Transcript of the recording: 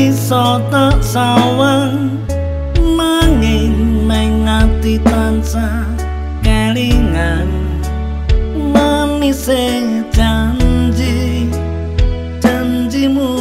iso tak sawang nanging mengati tansah kelingan. Manis janji janjimu